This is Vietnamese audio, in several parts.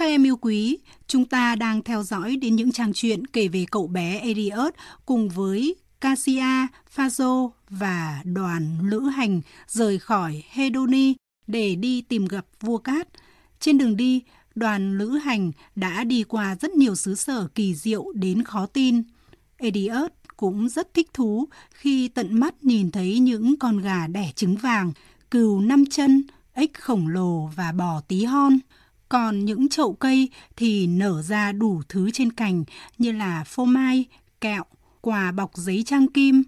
Các em yêu quý, chúng ta đang theo dõi đến những trang truyện kể về cậu bé Elliot cùng với Cassia, Phazo và đoàn lữ hành rời khỏi Hedoni để đi tìm gặp vua cát. Trên đường đi, đoàn lữ hành đã đi qua rất nhiều xứ sở kỳ diệu đến khó tin. Elliot cũng rất thích thú khi tận mắt nhìn thấy những con gà đẻ trứng vàng, cừu năm chân, ếch khổng lồ và bò tí hon. Còn những chậu cây thì nở ra đủ thứ trên cành như là phô mai, kẹo, quà bọc giấy trang kim,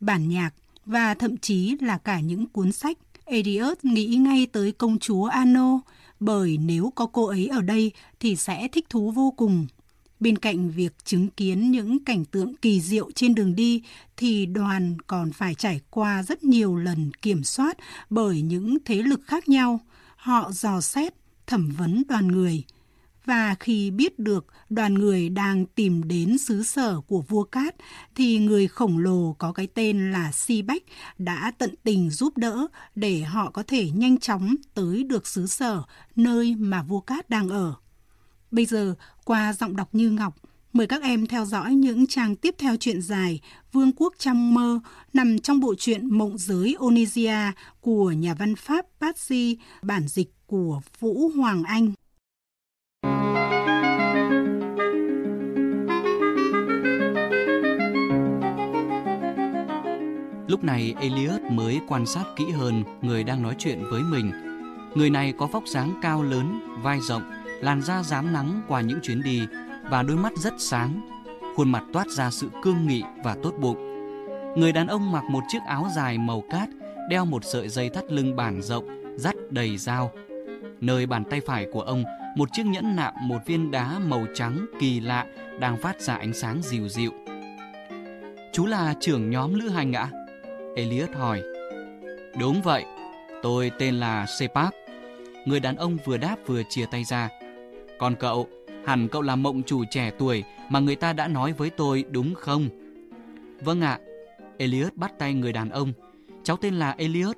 bản nhạc và thậm chí là cả những cuốn sách. Adios nghĩ ngay tới công chúa Ano, bởi nếu có cô ấy ở đây thì sẽ thích thú vô cùng. Bên cạnh việc chứng kiến những cảnh tượng kỳ diệu trên đường đi thì đoàn còn phải trải qua rất nhiều lần kiểm soát bởi những thế lực khác nhau. Họ dò xét, thẩm vấn đoàn người. Và khi biết được đoàn người đang tìm đến xứ sở của vua Cát thì người khổng lồ có cái tên là Si Bách đã tận tình giúp đỡ để họ có thể nhanh chóng tới được xứ sở nơi mà vua Cát đang ở. Bây giờ, qua giọng đọc Như Ngọc, mời các em theo dõi những trang tiếp theo truyện dài Vương quốc trong mơ nằm trong bộ truyện Mộng giới Onisia của nhà văn Pháp Patsy, bản dịch của Vũ Hoàng Anh. Lúc này Elliot mới quan sát kỹ hơn người đang nói chuyện với mình. Người này có vóc dáng cao lớn, vai rộng, làn da rám nắng qua những chuyến đi và đôi mắt rất sáng. Khuôn mặt toát ra sự cương nghị và tốt bụng. Người đàn ông mặc một chiếc áo dài màu cát, đeo một sợi dây thắt lưng bản rộng, dắt đầy dao. Nơi bàn tay phải của ông, một chiếc nhẫn nạm một viên đá màu trắng kỳ lạ đang phát ra ánh sáng dịu dịu. Chú là trưởng nhóm lữ hành ạ? Elliot hỏi. Đúng vậy, tôi tên là Sepak. Người đàn ông vừa đáp vừa chia tay ra. Còn cậu, hẳn cậu là mộng chủ trẻ tuổi mà người ta đã nói với tôi đúng không? Vâng ạ. Elliot bắt tay người đàn ông. Cháu tên là Elliot.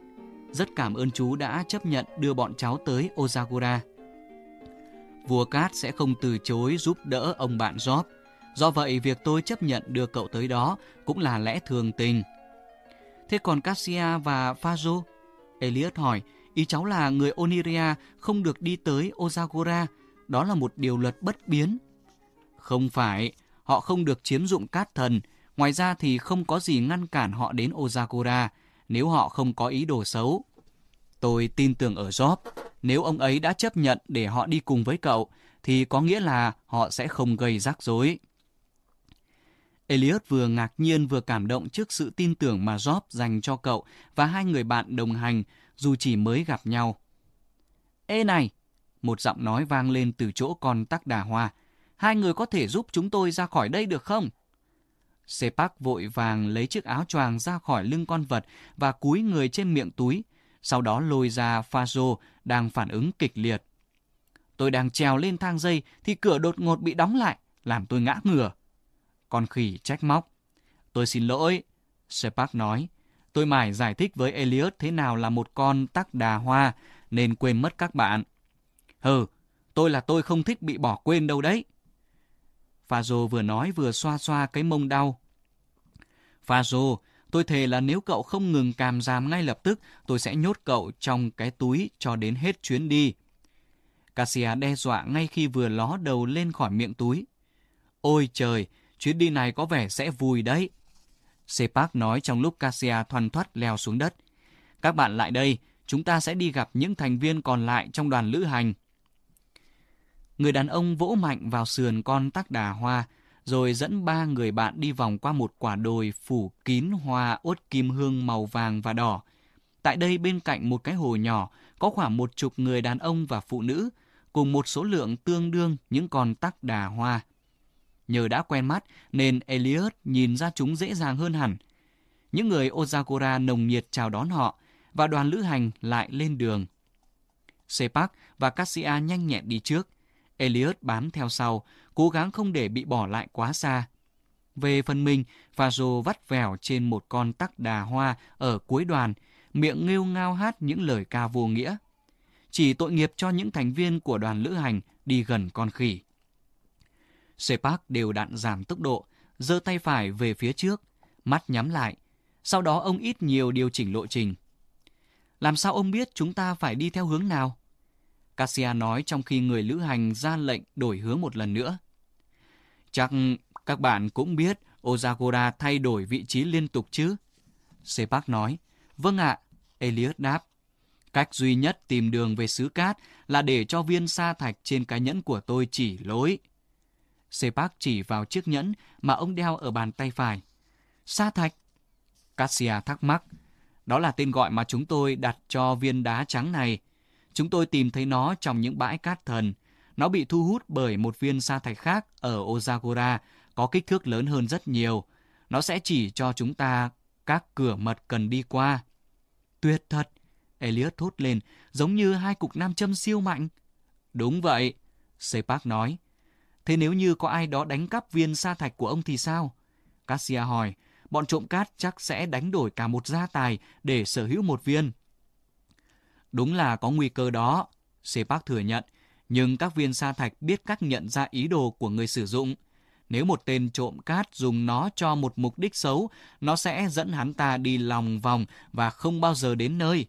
Rất cảm ơn chú đã chấp nhận đưa bọn cháu tới Ozagura. Vua Cát sẽ không từ chối giúp đỡ ông bạn Job. Do vậy, việc tôi chấp nhận đưa cậu tới đó cũng là lẽ thường tình. Thế còn Cassia và Fazo? Elliot hỏi, ý cháu là người Oniria không được đi tới Ozagora. Đó là một điều luật bất biến. Không phải, họ không được chiếm dụng cát thần. Ngoài ra thì không có gì ngăn cản họ đến Ozagora nếu họ không có ý đồ xấu. Tôi tin tưởng ở Job. Nếu ông ấy đã chấp nhận để họ đi cùng với cậu, thì có nghĩa là họ sẽ không gây rắc rối. Elliot vừa ngạc nhiên vừa cảm động trước sự tin tưởng mà Job dành cho cậu và hai người bạn đồng hành dù chỉ mới gặp nhau. Ê này! Một giọng nói vang lên từ chỗ con tắc đà hoa. Hai người có thể giúp chúng tôi ra khỏi đây được không? Sepak vội vàng lấy chiếc áo choàng ra khỏi lưng con vật và cúi người trên miệng túi, sau đó lôi ra Fazo đang phản ứng kịch liệt. Tôi đang trèo lên thang dây thì cửa đột ngột bị đóng lại, làm tôi ngã ngửa. Con khỉ trách móc. Tôi xin lỗi, Sepak nói. Tôi mải giải thích với Elliot thế nào là một con tắc đà hoa, nên quên mất các bạn. Hừ, tôi là tôi không thích bị bỏ quên đâu đấy. Fazo vừa nói vừa xoa xoa cái mông đau. Fazo, tôi thề là nếu cậu không ngừng càm giảm ngay lập tức, tôi sẽ nhốt cậu trong cái túi cho đến hết chuyến đi. Cassia đe dọa ngay khi vừa ló đầu lên khỏi miệng túi. Ôi trời, chuyến đi này có vẻ sẽ vui đấy. Sepak nói trong lúc Cassia thoăn thoắt leo xuống đất. Các bạn lại đây, chúng ta sẽ đi gặp những thành viên còn lại trong đoàn lữ hành. Người đàn ông vỗ mạnh vào sườn con tắc đà hoa, rồi dẫn ba người bạn đi vòng qua một quả đồi phủ kín hoa ốt kim hương màu vàng và đỏ. Tại đây bên cạnh một cái hồ nhỏ, có khoảng một chục người đàn ông và phụ nữ, cùng một số lượng tương đương những con tắc đà hoa. Nhờ đã quen mắt nên Elliot nhìn ra chúng dễ dàng hơn hẳn. Những người Ozakura nồng nhiệt chào đón họ và đoàn lữ hành lại lên đường. Sepak và Cassia nhanh nhẹn đi trước. Elliot bám theo sau, cố gắng không để bị bỏ lại quá xa. Về phần mình, Fajo vắt vẻo trên một con tắc đà hoa ở cuối đoàn, miệng nghêu ngao hát những lời ca vô nghĩa. chỉ tội nghiệp cho những thành viên của đoàn lữ hành đi gần con khỉ. Sepak đều đặn giảm tốc độ, giơ tay phải về phía trước, mắt nhắm lại. Sau đó ông ít nhiều điều chỉnh lộ trình. Làm sao ông biết chúng ta phải đi theo hướng nào? Cassia nói trong khi người lữ hành ra lệnh đổi hướng một lần nữa. Chắc các bạn cũng biết Ozagora thay đổi vị trí liên tục chứ? Sepak nói. Vâng ạ, Elias đáp. Cách duy nhất tìm đường về xứ cát là để cho viên sa thạch trên cái nhẫn của tôi chỉ lối. Sepak chỉ vào chiếc nhẫn mà ông đeo ở bàn tay phải. Sa thạch? Cassia thắc mắc. Đó là tên gọi mà chúng tôi đặt cho viên đá trắng này. Chúng tôi tìm thấy nó trong những bãi cát thần. Nó bị thu hút bởi một viên sa thạch khác ở Ozagora có kích thước lớn hơn rất nhiều. Nó sẽ chỉ cho chúng ta các cửa mật cần đi qua. Tuyệt thật! Elliot thốt lên, giống như hai cục nam châm siêu mạnh. Đúng vậy, Sepak nói. Thế nếu như có ai đó đánh cắp viên sa thạch của ông thì sao? Cassia hỏi, bọn trộm cát chắc sẽ đánh đổi cả một gia tài để sở hữu một viên. Đúng là có nguy cơ đó, Sepak thừa nhận, nhưng các viên sa thạch biết cách nhận ra ý đồ của người sử dụng. Nếu một tên trộm cát dùng nó cho một mục đích xấu, nó sẽ dẫn hắn ta đi lòng vòng và không bao giờ đến nơi.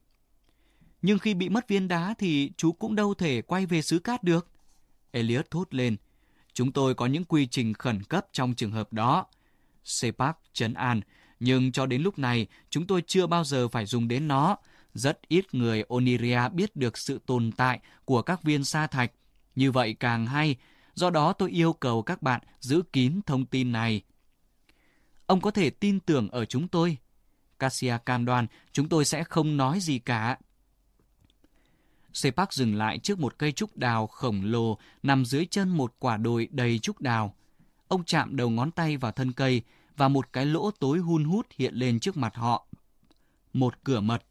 Nhưng khi bị mất viên đá thì chú cũng đâu thể quay về xứ cát được. Elliot thốt lên. Chúng tôi có những quy trình khẩn cấp trong trường hợp đó. Sepak chấn an, nhưng cho đến lúc này chúng tôi chưa bao giờ phải dùng đến nó. Rất ít người Oniria biết được sự tồn tại của các viên sa thạch. Như vậy càng hay, do đó tôi yêu cầu các bạn giữ kín thông tin này. Ông có thể tin tưởng ở chúng tôi. Cassia cam đoan chúng tôi sẽ không nói gì cả. Sepak dừng lại trước một cây trúc đào khổng lồ nằm dưới chân một quả đồi đầy trúc đào. Ông chạm đầu ngón tay vào thân cây và một cái lỗ tối hun hút hiện lên trước mặt họ. Một cửa mật.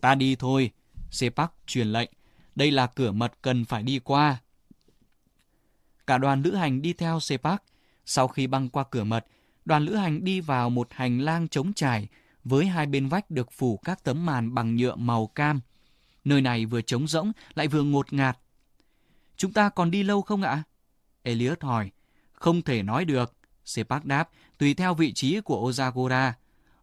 Ta đi thôi, Sepak truyền lệnh. Đây là cửa mật cần phải đi qua. Cả đoàn lữ hành đi theo Sepak. Sau khi băng qua cửa mật, đoàn lữ hành đi vào một hành lang trống trải với hai bên vách được phủ các tấm màn bằng nhựa màu cam. Nơi này vừa trống rỗng lại vừa ngột ngạt. Chúng ta còn đi lâu không ạ? Elliot hỏi. Không thể nói được. Sepak đáp, tùy theo vị trí của Ozagora.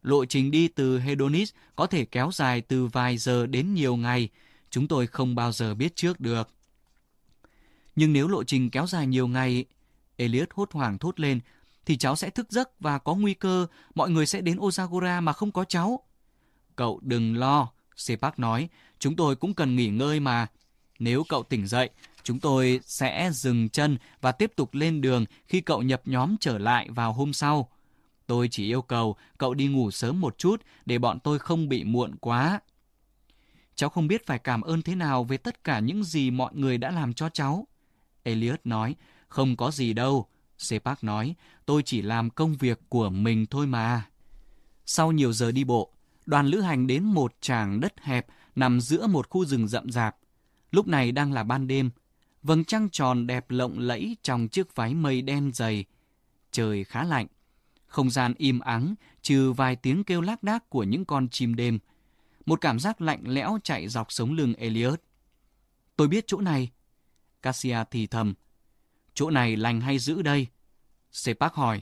Lộ trình đi từ Hedonis có thể kéo dài từ vài giờ đến nhiều ngày. Chúng tôi không bao giờ biết trước được. Nhưng nếu lộ trình kéo dài nhiều ngày, Elliot hốt hoảng thốt lên, thì cháu sẽ thức giấc và có nguy cơ mọi người sẽ đến Ozagora mà không có cháu. Cậu đừng lo, Sepak nói, chúng tôi cũng cần nghỉ ngơi mà. Nếu cậu tỉnh dậy, chúng tôi sẽ dừng chân và tiếp tục lên đường khi cậu nhập nhóm trở lại vào hôm sau. Tôi chỉ yêu cầu cậu đi ngủ sớm một chút để bọn tôi không bị muộn quá. Cháu không biết phải cảm ơn thế nào về tất cả những gì mọi người đã làm cho cháu. Elliot nói, không có gì đâu. Sepak nói, tôi chỉ làm công việc của mình thôi mà. Sau nhiều giờ đi bộ, đoàn lữ hành đến một tràng đất hẹp nằm giữa một khu rừng rậm rạp. Lúc này đang là ban đêm, vầng trăng tròn đẹp lộng lẫy trong chiếc váy mây đen dày. Trời khá lạnh, không gian im ắng, trừ vài tiếng kêu lác đác của những con chim đêm. Một cảm giác lạnh lẽo chạy dọc sống lưng Elliot. Tôi biết chỗ này. Cassia thì thầm. Chỗ này lành hay giữ đây? Sepak hỏi.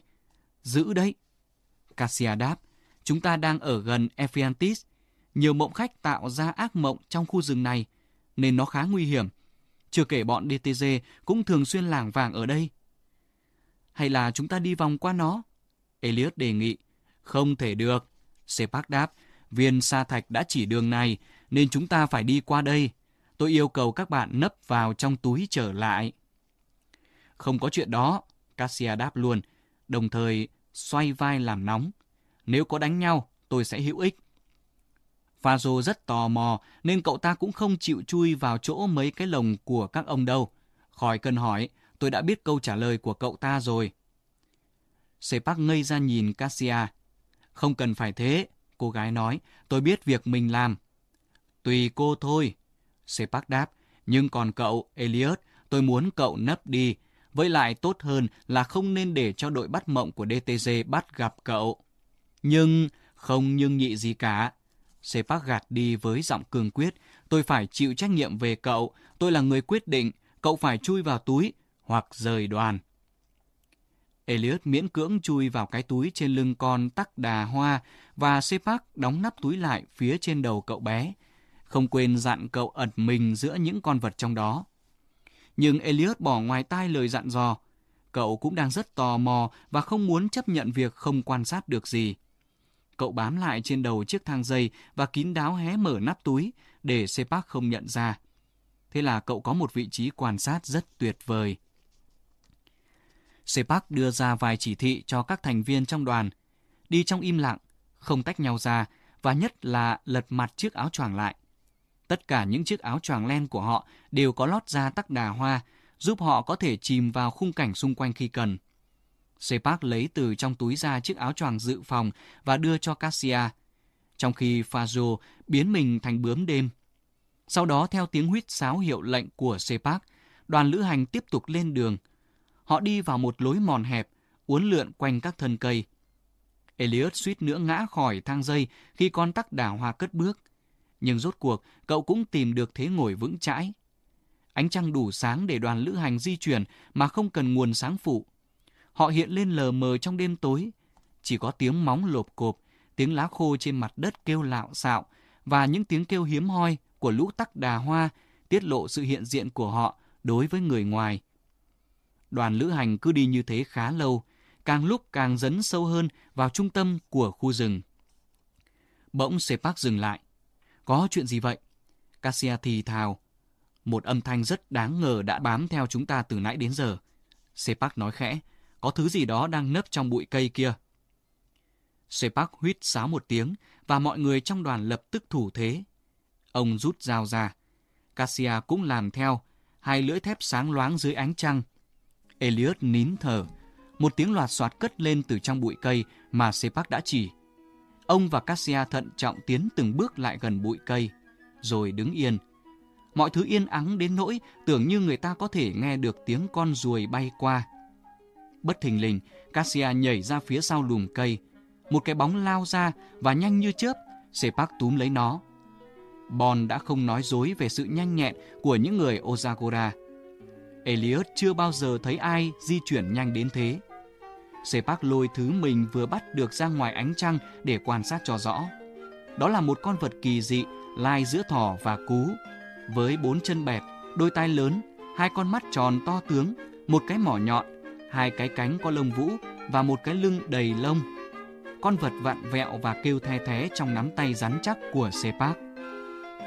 Giữ đấy. Cassia đáp. Chúng ta đang ở gần Ephiantis. Nhiều mộng khách tạo ra ác mộng trong khu rừng này, nên nó khá nguy hiểm. Chưa kể bọn DTG cũng thường xuyên lảng vàng ở đây. Hay là chúng ta đi vòng qua nó? Elliot đề nghị. Không thể được. Sepak đáp. Viên sa thạch đã chỉ đường này, nên chúng ta phải đi qua đây. Tôi yêu cầu các bạn nấp vào trong túi trở lại. Không có chuyện đó, Cassia đáp luôn, đồng thời xoay vai làm nóng. Nếu có đánh nhau, tôi sẽ hữu ích. Fazo rất tò mò nên cậu ta cũng không chịu chui vào chỗ mấy cái lồng của các ông đâu. Khỏi cần hỏi, tôi đã biết câu trả lời của cậu ta rồi. Sepak ngây ra nhìn Cassia. Không cần phải thế, cô gái nói, tôi biết việc mình làm. Tùy cô thôi, Sepak đáp, nhưng còn cậu, Elliot, tôi muốn cậu nấp đi. Với lại tốt hơn là không nên để cho đội bắt mộng của DTG bắt gặp cậu. Nhưng, không nhưng nhị gì cả. Sepak gạt đi với giọng cường quyết, Tôi phải chịu trách nhiệm về cậu. Tôi là người quyết định. Cậu phải chui vào túi hoặc rời đoàn. Elliot miễn cưỡng chui vào cái túi trên lưng con tắc đà hoa và Sepak đóng nắp túi lại phía trên đầu cậu bé. Không quên dặn cậu ẩn mình giữa những con vật trong đó. Nhưng Elliot bỏ ngoài tai lời dặn dò. Cậu cũng đang rất tò mò và không muốn chấp nhận việc không quan sát được gì. Cậu bám lại trên đầu chiếc thang dây và kín đáo hé mở nắp túi để Sepak không nhận ra. Thế là cậu có một vị trí quan sát rất tuyệt vời. Sepak đưa ra vài chỉ thị cho các thành viên trong đoàn. Đi trong im lặng, không tách nhau ra và nhất là lật mặt chiếc áo choàng lại. Tất cả những chiếc áo choàng len của họ đều có lót da tắc đà hoa, giúp họ có thể chìm vào khung cảnh xung quanh khi cần. Sepak lấy từ trong túi ra chiếc áo choàng dự phòng và đưa cho Cassia, trong khi Fazio biến mình thành bướm đêm. Sau đó theo tiếng huýt sáo hiệu lệnh của Sepak, đoàn lữ hành tiếp tục lên đường. Họ đi vào một lối mòn hẹp, uốn lượn quanh các thân cây. Elliot suýt nữa ngã khỏi thang dây khi con tắc đào hoa cất bước. Nhưng rốt cuộc, cậu cũng tìm được thế ngồi vững chãi. Ánh trăng đủ sáng để đoàn lữ hành di chuyển mà không cần nguồn sáng phụ. Họ hiện lên lờ mờ trong đêm tối. Chỉ có tiếng móng lộp cộp, tiếng lá khô trên mặt đất kêu lạo xạo và những tiếng kêu hiếm hoi của lũ tắc đà hoa tiết lộ sự hiện diện của họ đối với người ngoài. Đoàn lữ hành cứ đi như thế khá lâu, càng lúc càng dấn sâu hơn vào trung tâm của khu rừng. Bỗng Sepak dừng lại. Có chuyện gì vậy? Cassia thì thào. Một âm thanh rất đáng ngờ đã bám theo chúng ta từ nãy đến giờ. Sepak nói khẽ, có thứ gì đó đang nấp trong bụi cây kia. Sepak huýt sáo một tiếng và mọi người trong đoàn lập tức thủ thế. Ông rút dao ra. Cassia cũng làm theo, hai lưỡi thép sáng loáng dưới ánh trăng. Elliot nín thở. Một tiếng loạt soạt cất lên từ trong bụi cây mà Sepak đã chỉ. Ông và Cassia thận trọng tiến từng bước lại gần bụi cây, rồi đứng yên. Mọi thứ yên ắng đến nỗi tưởng như người ta có thể nghe được tiếng con ruồi bay qua. Bất thình lình, Cassia nhảy ra phía sau lùm cây. Một cái bóng lao ra và nhanh như chớp, Sepak túm lấy nó. Bon đã không nói dối về sự nhanh nhẹn của những người Ozagora. Elliot chưa bao giờ thấy ai di chuyển nhanh đến thế. Sepak lôi thứ mình vừa bắt được ra ngoài ánh trăng để quan sát cho rõ. Đó là một con vật kỳ dị lai giữa thỏ và cú, với bốn chân bẹp, đôi tai lớn, hai con mắt tròn to tướng, một cái mỏ nhọn, hai cái cánh có lông vũ và một cái lưng đầy lông. Con vật vặn vẹo và kêu the thế trong nắm tay rắn chắc của Sepak.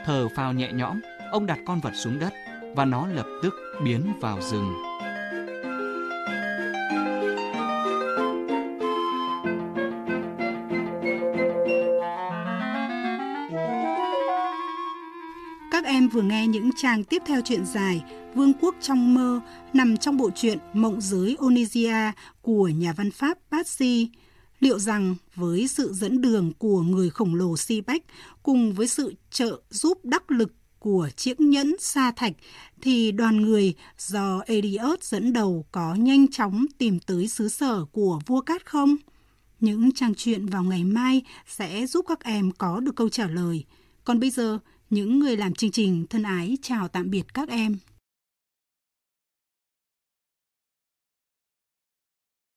Thở phào nhẹ nhõm, ông đặt con vật xuống đất và nó lập tức biến vào rừng. Các em vừa nghe những trang tiếp theo truyện dài Vương quốc trong mơ nằm trong bộ truyện Mộng giới Onisia của nhà văn Pháp Patsy. Liệu rằng với sự dẫn đường của người khổng lồ Si Bách cùng với sự trợ giúp đắc lực của chiếc nhẫn sa thạch thì đoàn người do Eliot dẫn đầu có nhanh chóng tìm tới xứ sở của vua cát không? Những trang truyện vào ngày mai sẽ giúp các em có được câu trả lời. Còn bây giờ, những người làm chương trình thân ái chào tạm biệt các em.